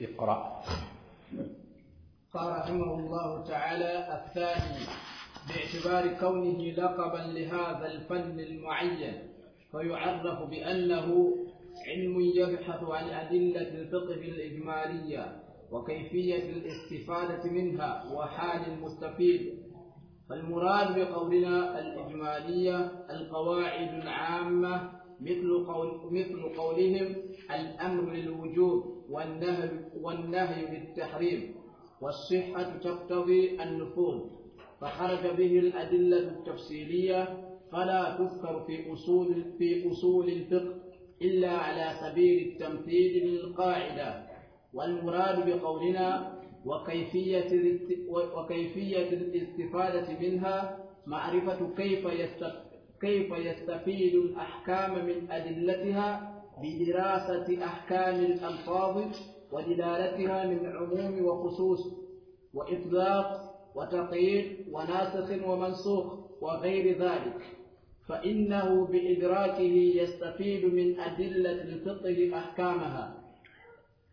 اقرأ. قال رحمه الله تعالى الثاني باعتبار كونه لقبا لهذا الفن المعين فيعرف بأنه علم يبحث عن أدلة الفقه الإجمالية وكيفية الاستفادة منها وحال المستفيد. فالمراد بقولنا الإجمالية القواعد العامة مثل قول مثل قولهم الأمر للوجوب والنهي والنهي للتحريم والصحة تقتضي النفوذ فخرج به الأدلة التفصيلية فلا تذكر في أصول في أصول الفقه إلا على سبيل التمثيل للقاعدة. والمراد بقولنا وكيفية وكيفية الاستفادة منها معرفة كيف كيف يستفيد الأحكام من أدلتها بدراسة أحكام الألفاظ ودلالتها من عموم وخصوص وإطلاق وتقييد وناسخ ومنسوخ وغير ذلك. فإنه بإدراكه يستفيد من أدلة الفقه أحكامها.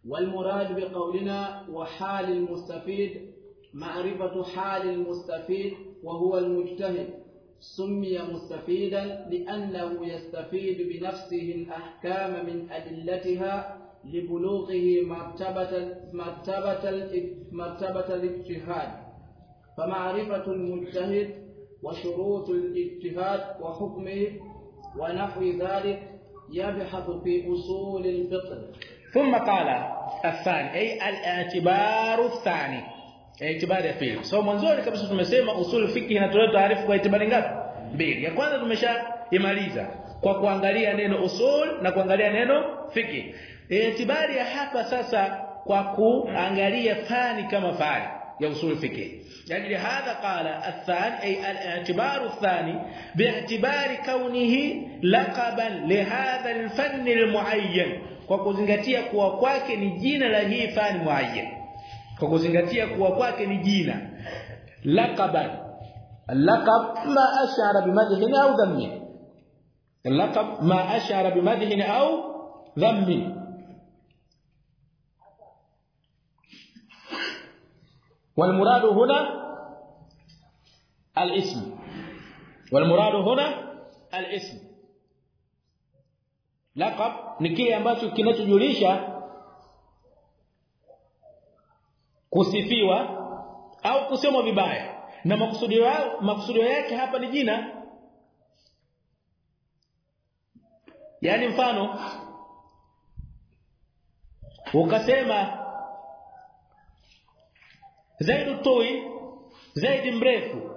والمراد بقولنا وحال المستفيد معرفة حال المستفيد وهو المجتهد. سمي مستفيدا لأنه يستفيد بنفسه الأحكام من أدلتها لبلوغه مرتبة مرتبة مرتبة الاجتهاد. فمعرفة المجتهد وشروط الاجتهاد وحكمه ونحو ذلك يبحث في أصول الفقه. ثم قال الثاني أي الاعتبار الثاني. Eh, itibari ya pili. So mwanzoni kabisa tumesema usul fiqh inatoa taarifu kwa itibari ngapi? Mbili. Ya kwanza tumeshaimaliza kwa kuangalia neno usul na kuangalia neno fiqh. E, itibari ya hapa sasa kwa kuangalia fani kama fani ya usul fiqh. Yani hadha qala athani ay al-i'tibaru athani bi'tibari kaunihi laqaban li hadha al-fann al-muayyan kwa kuzingatia kuwa kwake ni jina la hii fani muayyan. Kwa kuzingatia kuwa kwake ni jina laqaban laqab ma ashara bimadhin au dhammi laqab ma ashara bimadhin au dhammi والمراد هنا الاسم والمراد هنا الاسم laqab ni kile ambacho kinachojulisha kusifiwa au kusemwa vibaya. Na makusudio makusudio yake hapa ni jina. Yani mfano ukasema zaidi tui zaidi mrefu.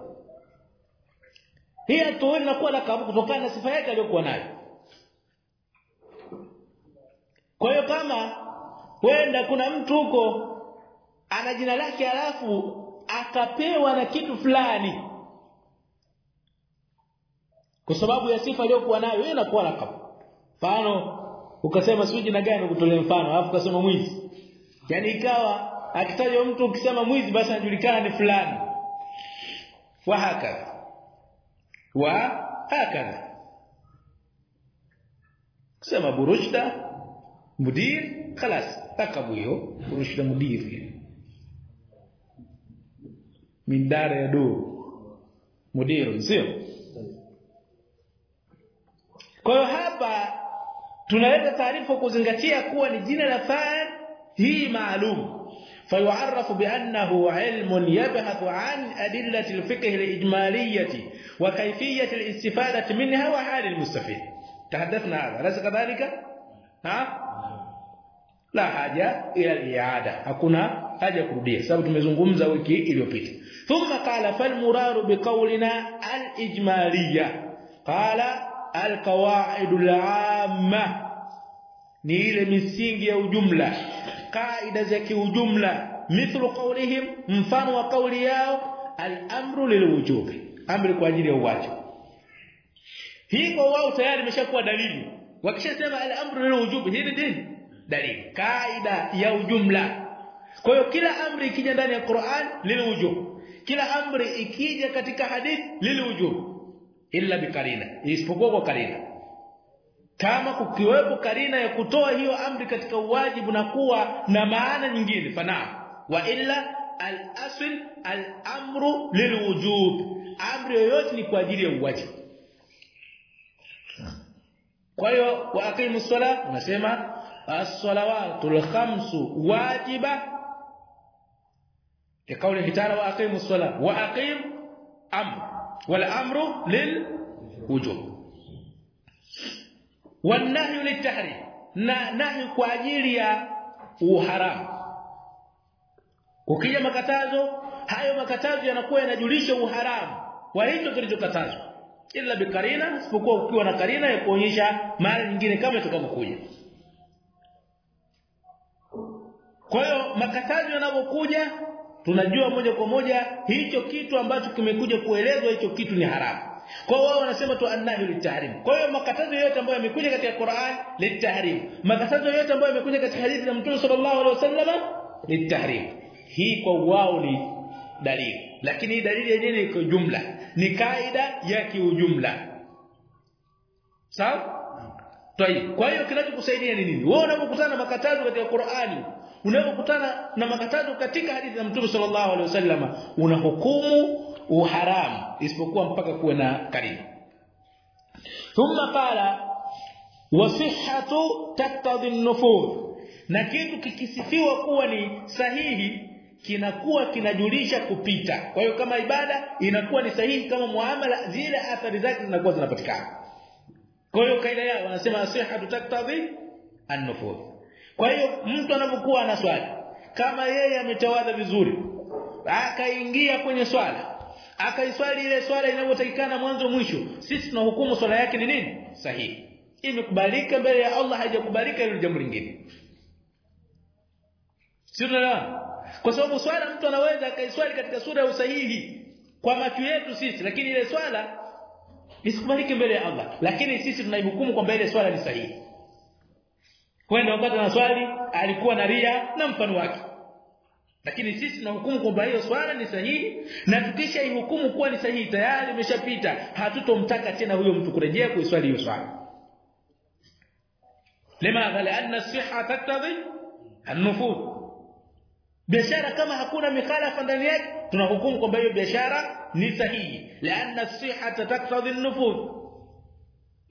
Hii tui inakuwa lakabu kutokana na sifa yake aliyokuwa nayo. Kwa hiyo kama wenda kuna mtu huko ana jina lake alafu akapewa na kitu fulani kwa sababu ya sifa aliyokuwa nayo yeye inakuwa lakabu mfano ukasema sio jina gani kutolee mfano alafu ukasema mwizi yani ikawa akitajwa mtu ukisema mwizi basi anajulikana ni fulani wa hakadha wa hakadha kusema burushda mudir خلاص lakabu hiyo burushda mudir min dara ya do mudir sio kwa hiyo hapa tunaleta taarifa kuzingatia kuwa ni jina la fa'il hii maalum فيعرف بأنه علم يبحث عن أدلة الفقه الإجمالية وكيفية الاستفادة منها وحال المستفيد تحدثنا هذا أليس كذلك ها لا حاجة إلى الإعادة hakuna haja kurudia sababu tumezungumza wiki iliyopita. Thumma qala fal muraru biqawlina al ijmaliyah qala al qawaid al amma. Ni ile misingi ya ujumla. Kaida za kiujumla. Mithlu qawlihim mfano wa kauli yao al-amru lilwujubi amri kwa ajili ya uwajibu. Hii kwa wao tayari imeshakuwa dalili. Wakishasema al-amru lilwujubi hii ni dini dalili. Kaida ya ujumla kwa hiyo kila amri ikija ndani ya Qur'an lilwujub kila amri ikija katika hadith lilwujub illa bikarina isipokuwa kwa karina. Kama kukiwepo karina ya kutoa hiyo amri katika uwajibu na kuwa na maana nyingine fana. Wa illa al-asl al-amru lilwujub amri yoyote ni kwa ajili ya uwajibu. Kwa hiyo wa aqimu sala unasema as-salawatul khamsu wajiba كقوله تعالى واقيموا الصلاه واقيم امر والامر للوجوب والنهي للتحريم نهي kwa ajili ya uharamu ukija makatazo hayo makatazo yanakuwa yanajulisha uharamu wa hicho kilichokatazwa ila bikarina isipokuwa ukiwa na karina ya kuonyesha mara nyingine kama itakavyokuja kwa hiyo makatazo yanapokuja tunajua moja kwa moja hicho kitu ambacho kimekuja kuelezwa hicho kitu ni haramu. Kwa hiyo wao wanasema tu annahi litahrim. Kwa hiyo makatazo yote ambayo yamekuja katika Qur'an litahrim. Makatazo yote ambayo yamekuja katika hadithi za Mtume sallallahu alaihi wasallam litahrim. Hii kwa wao ni dalili. Lakini hii dalili yenyewe ni kwa jumla. Ni kaida ya kiujumla. Sawa? Tayib. Kwa hiyo kinachokusaidia ni nini? Wewe unapokutana na makatazo katika Qur'ani, unapokutana na makatazo katika hadithi za Mtume sallallahu alaihi wasallam, unahukumu uharamu isipokuwa mpaka kuwe na karibu. Thumma qala wasihhatu taktadhi an-nufudh. Na kitu kikisifiwa kuwa ni sahihi kinakuwa kinajulisha kupita. Kwa hiyo kama ibada inakuwa ni sahihi kama muamala zile athari zake zinakuwa zinapatikana. Kwa hiyo kaida yao wanasema sihhatu taktadhi an-nufudh. Kwa hiyo mtu anapokuwa ana swali kama yeye ametawadha vizuri akaingia kwenye swala akaiswali ile swala inayotakikana mwanzo mwisho sisi tunahukumu swala yake ni nini? Sahihi. Imekubalika mbele ya Allah haijakubalika ile jambo lingine. Sio kwa sababu swala mtu anaweza akaiswali katika sura ya usahihi kwa macho yetu sisi lakini ile swala isikubalike mbele ya Allah. Lakini sisi tunaihukumu kwamba ile swala ni sahihi kwenda wakati na swali alikuwa na ria na mfano wake. Lakini sisi tunahukumu kwamba hiyo swala ni sahihi na tukisha ihukumu kuwa ni sahihi tayari imeshapita hatutomtaka tena huyo mtu kurejea kuiswali hiyo swala. Limadha lianna siha taktadhi an-nufudh biashara kama hakuna mikhalafa ndani yake tunahukumu kwamba hiyo biashara ni sahihi. Lianna siha taktadhi an-nufudh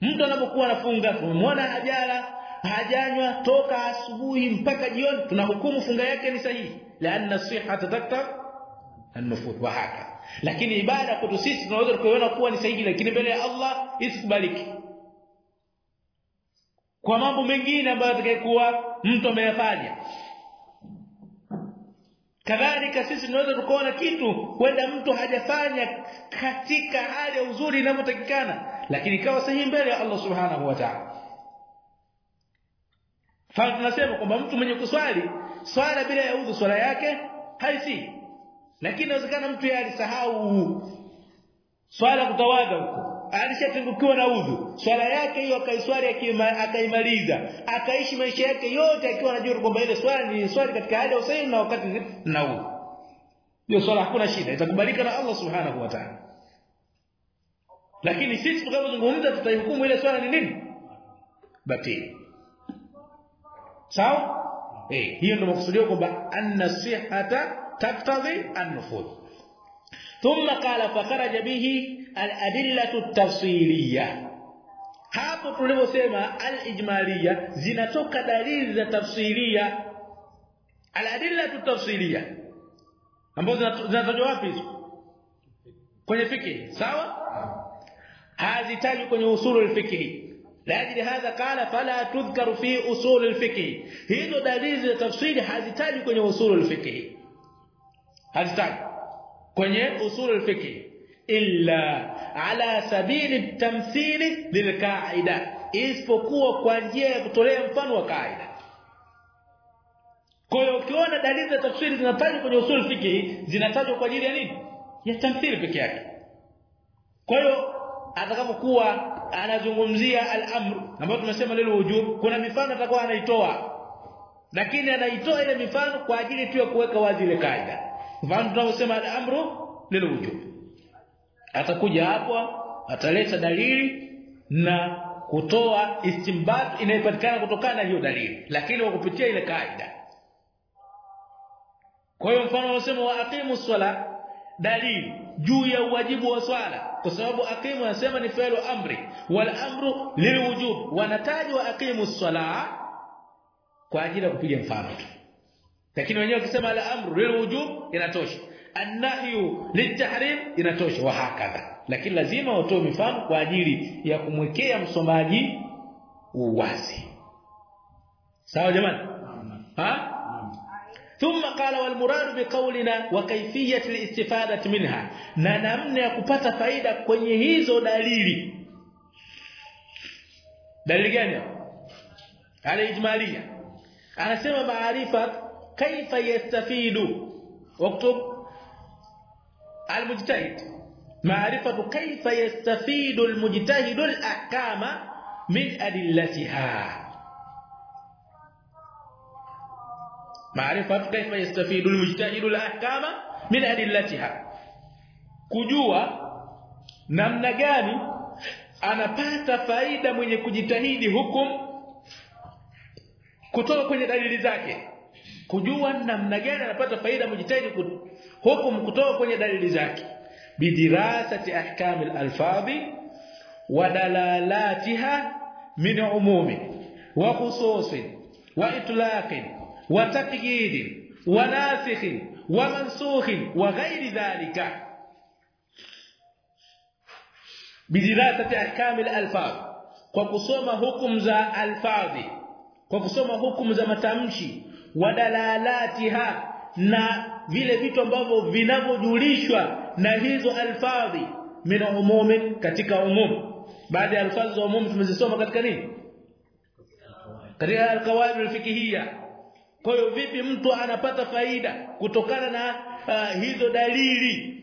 mtu anapokuwa anafunga tumemwona hajala hajanywa toka asubuhi mpaka jioni. Tunahukumu funga yake ni sahihi. Lianna sihhata taktadhi an-nufudh wa haka lakini ibada kwetu sisi tunaweza kuiona kuwa ni sahihi lakini mbele ya Allah isikubaliki. Kwa mambo mengine ambayo atakayekuwa mtu ameyafanya. Kadhalika sisi tunaweza tukaona kitu kwenda mtu hajafanya katika hali ya uzuri inavyotakikana. Lakini kawa sahihi mbele ya Allah subhanahu wa ta'ala fa tunasema kwamba mtu mwenye kuswali swala bila ya udhu swala yake haisi. Lakini inawezekana mtu yeye alisahau. Swala kutawadha huko. Alishatungukiwa na udhu. Swala yake hiyo akaiswali akaimaliza. Akaishi maisha yake yote akiwa anajua kwamba ile swala ni swali katika hali ya usahihi na wakati na udhu. Hiyo swala hakuna shida. Itakubalika na Allah subhanahu wa ta'ala. Lakini sisi tukapozungumza tutaihukumu ile swala ni nini? Batili sawa? Eh. eh. Hiyo ndio makusudio kwamba anna sihata taktadhi an-nufuz. Thumma qala fa kharaja bihi al-adillatu at-tafsiliyah. Hapo tulivyosema al-ijmaliyah zinatoka dalili za tafsilia al-adillatu at-tafsiliyah. Ambazo zinatajwa wapi hizo? Kwenye fikhi sawa? Ah. Hazitajwi kwenye usulu al-fikhi لأجل هذا قال فلا تذكر في أصول الفقه hizo dalili za tafsiri hazitajwi kwenye usulu al-fiqh hazitajwi kwenye usul al-fiqh illa ala sabili tamthili lilqaida isipokuwa kwa njia ya kutolea mfano wa kaida kwa hiyo ukiona dalili za tafsiri zinatajwa kwenye usul al-fiqh zinatajwa kwa ajili ya nini ya tamthili peke yake kwa hiyo atakapokuwa anazungumzia al-amr ambayo tunasema lile wujub. Kuna mifano atakuwa anaitoa lakini anaitoa ile mifano kwa ajili tu ya kuweka wazi ile kaida. Mfano tunaposema al-amru lilwujub atakuja hapo ataleta dalili na kutoa istimbat inayopatikana kutokana na hiyo dalili lakini kwa kupitia ile kaida. Kwa hiyo mfano unasema wa aqimu swala dalili juu ya uwajibu wa swala. Kwa sababu aqimu anasema ni fi'lu amri wal amru lilwujub wanatajwa aqimu swala kwa ajili ya kupiga mfano tu. Lakini wenyewe wakisema al amru lilwujub inatosha. Annahyu litahrim inatosha. Wa hakadha. Lakini lazima watoe mifano kwa ajili ya kumwekea msomaji uwazi. Sawa jamani ثم قال والمراد بقولنا وكيفيه الاستفاده منها na namna ya kupata faida kwenye hizo dalili dalili gani al-ijmalia anasema maarifa kaifa yastafidu waktub المجتهد معرفه كيف يستفيد المجتهد الاحكام من ادلتها maarifa kaifa yastafidu almujtahidu alahkama min adillatiha. Kujua namna gani anapata faida mwenye kujitahidi hukum kutoka kwenye dalili zake. Kujua namna gani anapata faida mujtahidi hukum kutoka kwenye dalili zake. Bidirasati ahkam al-alfadhi wa dalalatiha min umumi wa khususi wa itlaqin wa وناسخ wa ghairi dhalika bidirasati ahkam al-alfadh kwa kusoma hukum za alfadhi kwa kusoma hukum za matamshi wa dalalatiha na vile vitu ambavyo vinavyojulishwa na hizo alfadhi min umum katika umum. Baada ya alfadhi za umum tumezisoma katika nini? Katika alqawaid alfikihia kwa hiyo vipi mtu anapata faida kutokana na uh, hizo dalili?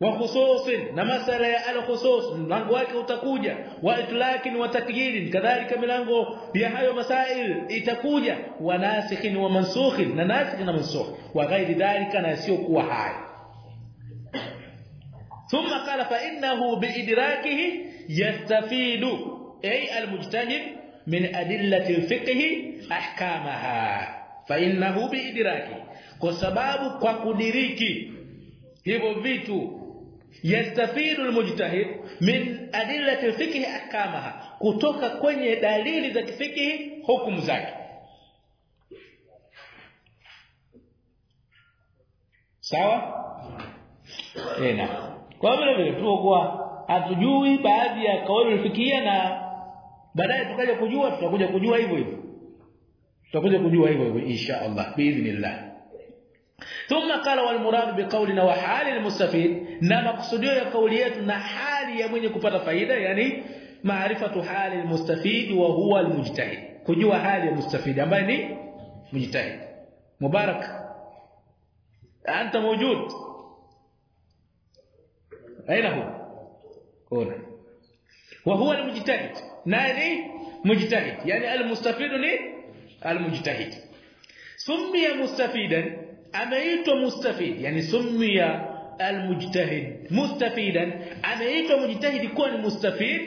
Wa khususin na masala ya al-khusus mlango wake utakuja. Wa itlakin wa takyidin kadhalika milango ya hayo masail itakuja. Wa nasikhin wa mansukhin na nasikh na mansukh. Wa ghairi dhalika na sio kuwa hai. Thumma qala fa innahu biidrakihi yastafidu ay al-mujtahid min adillati alfiqhi ahkamaha fa innahu biidraki kwa sababu kwa kudiriki hivyo vitu yastafidu almujtahid min adillati alfiqhi ahkamaha kutoka kwenye dalili za kifikihi hukumu zake. Sawa? Ena. Kwa vile vile tuokuwa hatujui baadhi ya kauli ulifikia na baadaye tukaja kujua tutakuja kujua hivyo hivyo tutakuja kujua hivyo hivyo insha Allah biidhnillah ثم قال والمراد بقولنا وحال المستفيد na maksudio ya kauli yetu na hali ya mwenye kupata faida yani maarifatu hali almustafid wa huwa almujtahid kujua hali ya mustafid ambaye ni mujtahid mubarak anta mawjud aina hu kuna وهو المجتهد. نادي مجتهد. يعني المستفيد ni المجتهد. سمي مستفيدا أميت مستفيد. يعني سمي المجتهد مستفيدا أميت مجتهد يكون مستفيد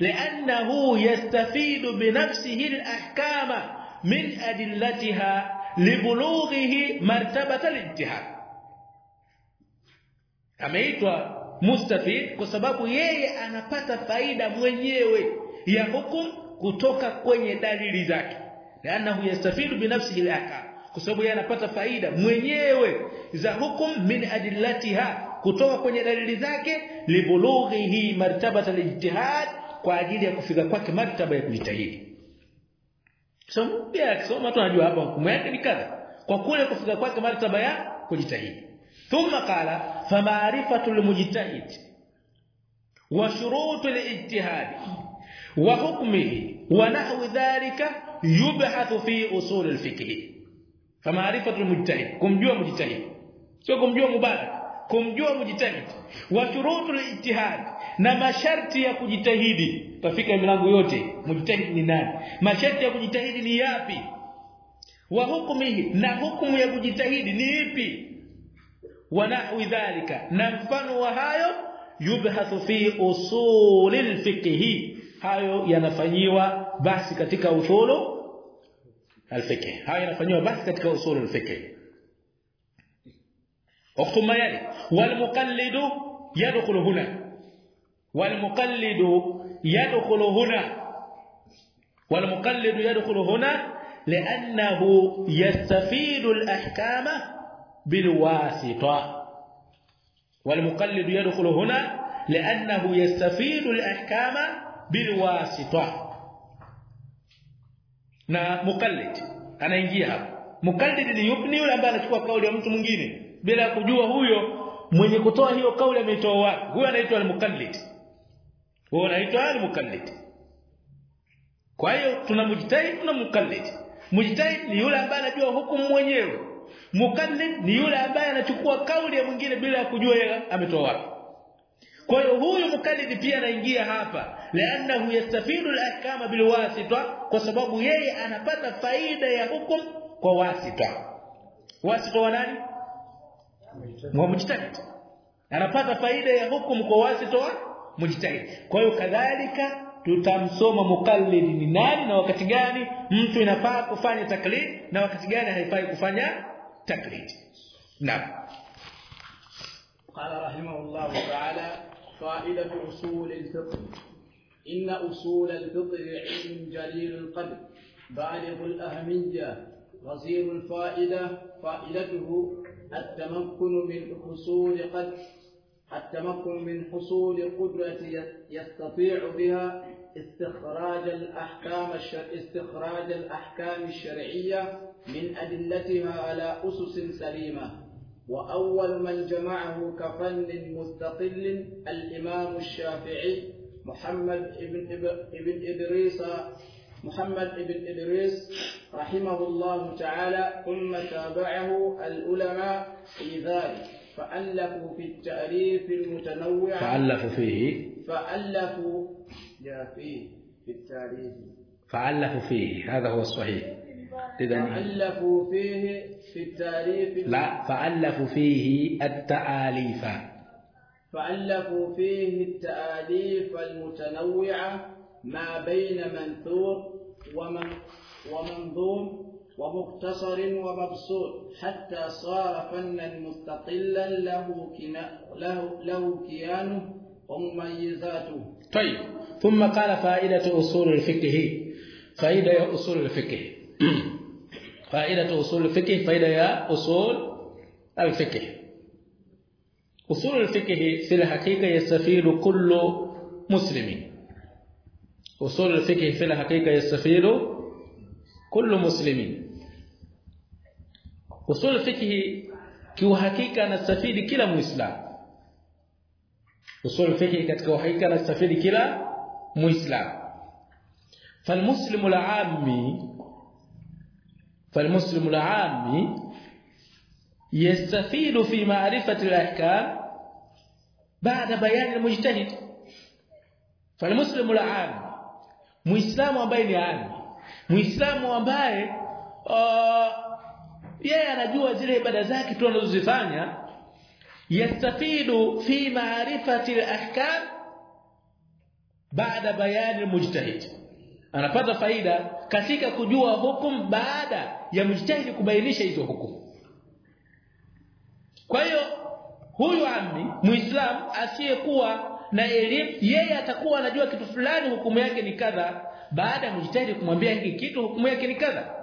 لأنه يستفيد بنفسه الأحكام من أدلتها لبلوغه مرتبة الاجتهاد أميت mustafid kwa sababu yeye anapata faida mwenyewe ya hukum kutoka kwenye dalili zake لانه يستفيد بنفسه الاحكام kwa sababu yeye anapata faida mwenyewe za hukum min adillatiha kutoka kwenye dalili zake libulughihi martabata alijtihad kwa ajili ya kufika kwake martaba ya kujitahidi so pia akisoma tunajua hapa hukumu yake ni kadha kwa kule kufika kwake martaba ya kujitahidi thumma qala almujtahid wa shurutu alijtihad wa nahw dhalika yubhathu fi usul alfiqh. Famaarifatu almujtahid kumjua mujtahid. Sio kumjua mubarak kumjua mujtahid. Wa shurutu alijtihad na masharti ya kujitahidi. Tafika milango yote mujtahid ni nani? Masharti ya kujitahidi ni yapi? Wa hukumihi na hukumu ya kujitahidi ni ipi ونحو ذلك. نمفن وهاي يبحث في أصول الفقه. هاي ينفنيوا بس ketika أصول الفقه. هاي ينفنيوا بس ketika أصول الفقه. وقم يلي. والمقلد يدخل هنا. والمقلد يدخل هنا. والمقلد يدخل هنا لأنه يستفيد الأحكام بالواسطه والمقلد يدخل هنا لانه يستفيد الاحكام بالواسطه na muqallid anaingia hapo muqallid ni yupi yule ambaye anachukua kauli ya mtu mwingine bila kujua huyo mwenye kutoa hiyo kauli ameitoa wapi huyo anaitwa al-muqallid huyo anaitwa al-muqallid kwa hiyo tuna mujtahid tuna muqallid mujtahid ni yule ambaye anajua hukumu mwenyewe muqallid ni yule ambaye anachukua kauli ya mwingine bila ya kujua yeye ametoa wapi. Kwa hiyo huyu mukallid pia anaingia hapa lianahu yastafidu al-ahkama bilwasita kwa sababu yeye anapata faida ya hukum kwa wasita. Wasita wa nani? Wa mujtahid. Anapata faida ya hukum kwa wasita wa mujtahid. Kwa hiyo kadhalika tutamsoma mukallid ni nani na wakati gani mtu inafaa kufanya taklid na wakati gani haifai kufanya taklid naam قال رحمه الله تعالى فائدة أصول الفقه. إن أصول الفقه علم جليل القدر بالغ الأهمية غزير الفائدة فائدته التمكن من حصول قد التمكن من حصول قدرة يستطيع بها استخراج الأحكام. استخراج الأحكام الشرعية من أدلتها على أسس سليمة وأول من جمعه كفن مستقل الإمام الشافعي محمد بن ابن إدريس محمد بن إدريس رحمه الله تعالى ثم تابعه العلماء في ذلك فألفوا في التأليف المتنوع. فألفوا فيه. فألفوا جاء فيه في التأليف. فألفوا فيه. هذا هو الصحيح. فألفوا فيه في التأليف. لا فألفوا فيه التآليف. فألفوا فيه التآليف المتنوعة ما بين منثور ومن ومنظوم ومختصر ومبسوط حتى صار فنا مستقلا له كنا له له كيانه ومميزاته. طيب. ثم قال فائدة أصول الفقه. فائدة يا أصول الفقه. فائدة أصول الفقه فائدة يا أصول الفقه. أصول الفقه في الحقيقة يستفيد كل مسلم. أصول الفقه في الحقيقة يستفيد كل مسلم. وصول الفقه كيو حقيقه نستفيد كلا مسلم وصول الفقه كتقو حقيقه نستفيد كلا مسلم فالمسلم العام فالمسلم العامي يستفيد في معرفة الأحكام بعد بيان المجتهد. فالمسلم العام مسلم ambaye ni عام مسلم ambaye yeye anajua zile ibada zake tu anazozifanya. Yastafidu fi ma'rifati al-ahkam baada bayani al-mujtahid. Anapata faida katika kujua hukum baada ya mujtahid kubainisha hizo hukumu kwa hiyo huyu ammi muislam asiyekuwa na elimu yeye atakuwa anajua kitu fulani hukumu yake ni kadha baada ya mujtahid kumwambia hiki kitu hukumu yake ni kadha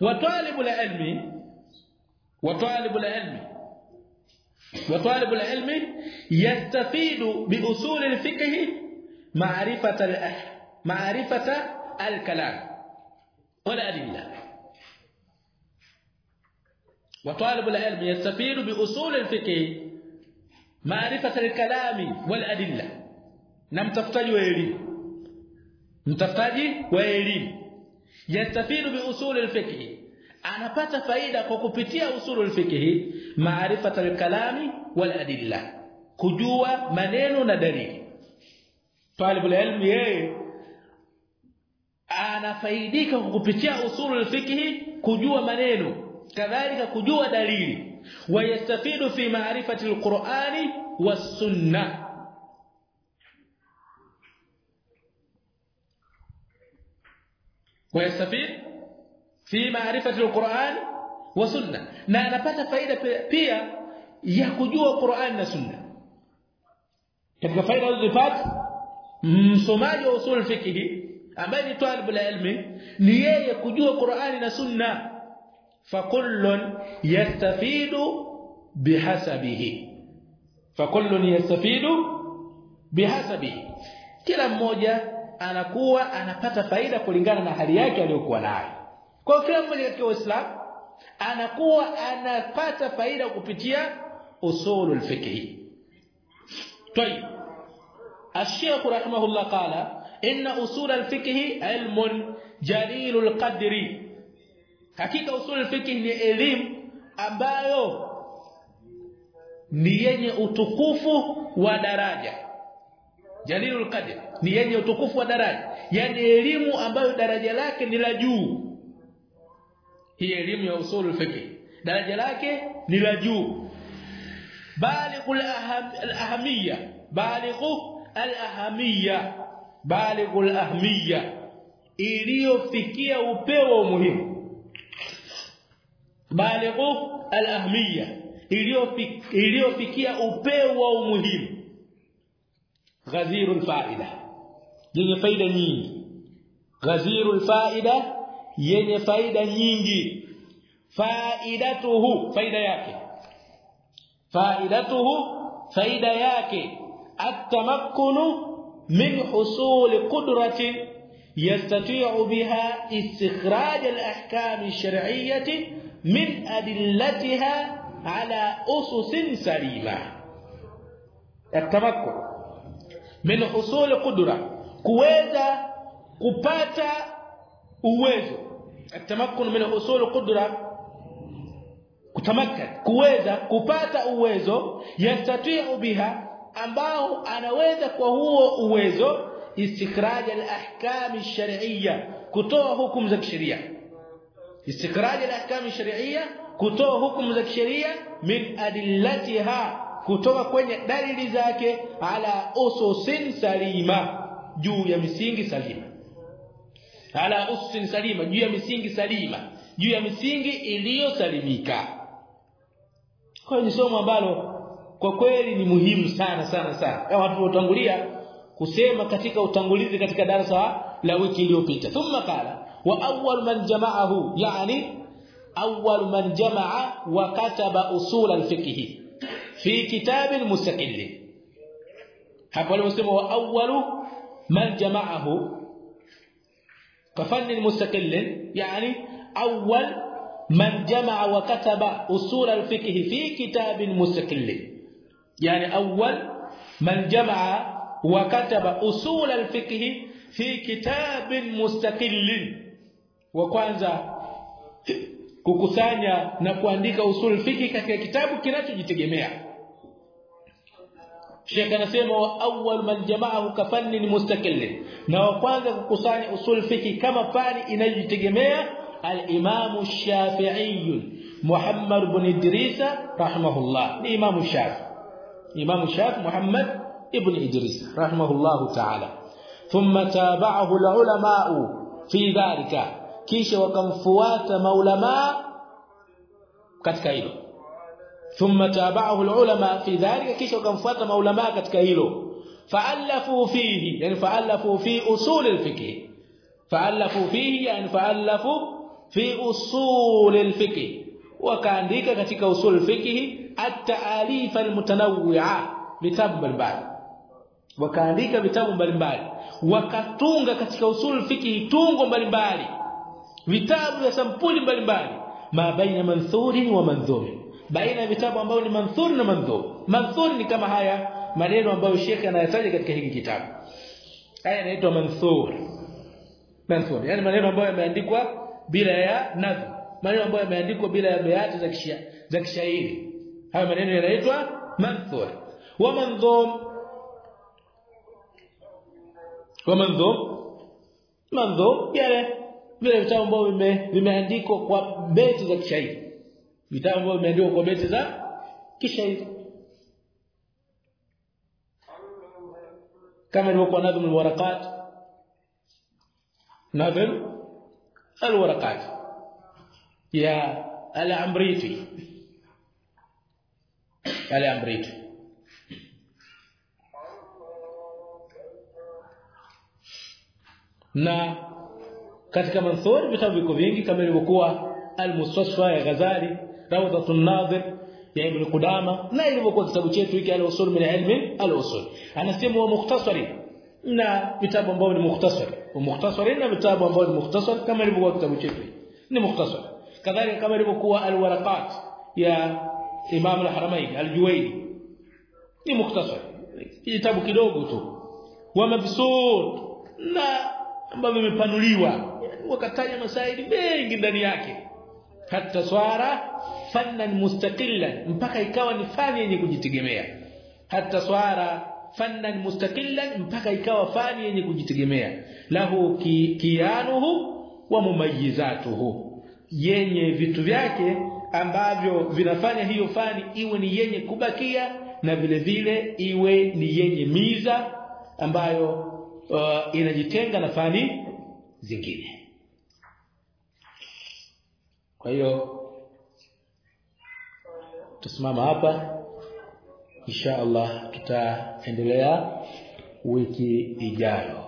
وطالب العلم وطالب العلم وطالب العلم يستفيد بأصول الفقه معرفة الاح معرفة الكلام. والادله وطالب العلم يستفيد بأصول الفقه معرفة الكلام والادله نمتفتاجي وelimu mtafutaji wa elimu yastafidu bi usul al-fiqh anapata faida kwa kupitia usul al-fiqh maarifata al-kalami wal adilla. Kujua maneno na dalili. Talibul ilm yeye anafaidika kwa kupitia usul al-fiqh kujua maneno kadhalika kujua dalili. Wayastafidu fi maarifati al-qur'ani was-sunnah wayastafid fi maarifati alquran wa sunna na anapata faida pia ya kujua Qur'an na sunna. Katika faida zilizopata msomaji wa usul fikihi ambaye ni talib ilmi ni yeye kujua Qur'ani na sunna. Fakullun yastafidu bihasabihi. Fakullun yastafidu bihasabihi. Kila mmoja anakuwa anapata faida kulingana na hali yake aliyokuwa nayo kwa kila mmoja katika Uislamu anakuwa anapata faida kupitia usulul fiqh طيب الشيخ رحمه الله قال ان اصول الفقه علم جليل القدر hakika usul الفقه ni elimu ambayo ni yenye utukufu wa daraja jalilul qadr. Ni yenye utukufu wa daraja. Yani elimu ambayo daraja lake ni la juu. Hii elimu ya usulul fiqh. Daraja lake ni la juu. Balighul ahamiyya balighu al-ahamiyya balighul ahamiyya iliyofikia upeo umuhimu. Balighu al-ahamiyya iliyofikia upeo wa umuhimu ghazirul faida yenye faida nyingi ghazirul faida yenye faida nyingi faidatuhu faida yake faidatuhu faida yake atamakkunu min husul qudratin yastati'u biha istikhraj al-ahkam ash-shar'iyyah min adillatiha ala usus salima atamakkun min husul qudra. Kuweza kupata uwezo. Atamakkun min husul qudra. Kutamakkan kuweza kupata uwezo yastatiu biha ambao anaweza kwa huo uwezo istikraj al-ahkam ash-shar'iyya kutoa hukumu za kisheria. Istikraj al-ahkam ash-shar'iyya kutoa hukumu za kisheria min adillatiha kutoka kwenye dalili zake ala ususin salima juu ya misingi salima. Ala ususin salima juu ya misingi salima juu ya misingi iliyo salimika kwa ni somo ambalo kwa kweli ni muhimu sana sana sana. Kama tulivyotangulia kusema katika utangulizi katika darasa la wiki iliyopita. Thumma qala wa awwal man jama'ahu yani awwal man jama'a wa kataba usul al-fiqh في كتاب مستقل. هقول المسلم هو أول من جمعه. كفن المستقل يعني أول من جمع وكتب أصول الفقه في كتاب مستقل. يعني أول من جمع وكتب أصول الفقه في كتاب مستقل. وكwanza kukusanya na أصول الفقه fiki katika kitabu kinachojitegemea. Sheikh anasema wa awwal man jama'ahu kafanni mustaqil. Na wa kwanza kukusanya usul fiki kama fani inayojitegemea al-Imam Shafi'i Muhammad ibn Idris rahimahullah. Ni Imam Shafi. Imam Shafi Muhammad ibn Idris rahimahullah ta'ala. Thumma tabahu al-ulama fi dhalika. Kisha wakamfuata maulama katika hilo thumma tabi'ahu al-ulama fi dhalika kisha wakamfuata maulama katika hilo fa'alafu fihi yani fa'alafu fi usul al-fiqh fa'alafu fihi yani fa'alafu fi usul al-fiqh wakaandika katika usul al-fiqh at-ta'alif al-mutanawwi'a vitabu mbalimbali wakaandika vitabu mbalimbali wakatunga katika usul al-fiqh tungo mbalimbali vitabu vya sampuli mbalimbali ma baina manthuri wa mandhuri baina ya vitabu ambavyo ni manthur na mandhur. Manthur ni kama haya maneno ambayo shekhi anayataja katika hiki kitabu. Haya yanaitwa manthur manthur yani maneno ambayo yameandikwa bila ya nadhu maneno ambayo yameandikwa bila ya beati za kishia za kishairi. Haya maneno yanaitwa manthur wa mandhum. Wa mandhum. Mandhum yale. Vile vitabu ambavyo vimeandikwa kwa beti za kishairi vitabu ambavyo vimeandikwa kwa beti za kishairi kama ilivyokuwa nadhmu alwarakat nadhmu alwaraqat ya al-amriti. Al-amriti. Na katika manthur vitabu viko vingi kama ilivyokuwa al-mustasfa ya Ghazali rawdatun nadhir ya Ibn Qudama na ilivyokuwa kitabu chetu hiki al-usul min ilmi al-usul anasema wa mukhtasari na vitabu ambavyo ni mukhtasari wa mukhtasari na vitabu ambavyo ni mukhtasari kama ilivyokuwa kitabu chetu ni mukhtasari kadhalika kama ilivyokuwa al-waraqat ya Imam al-Haramain al-Juwayni ni mukhtasari kitabu kidogo tu wa mabsut na ambavyo vimepanuliwa wakataja masaili mengi ndani yake hata swara fannan mustaqilla mpaka ikawa ni fani yenye kujitegemea. Hata swara fannan mustaqilla mpaka ikawa fani yenye kujitegemea. Lahu ki, kianuhu wa mumayyizatuhu. Yenye vitu vyake ambavyo vinafanya hiyo fani iwe ni yenye kubakia na vile vile iwe ni yenye miza ambayo uh, inajitenga na fani zingine. Kwa hiyo tusimama hapa. Insha Allah tutaendelea wiki ijayo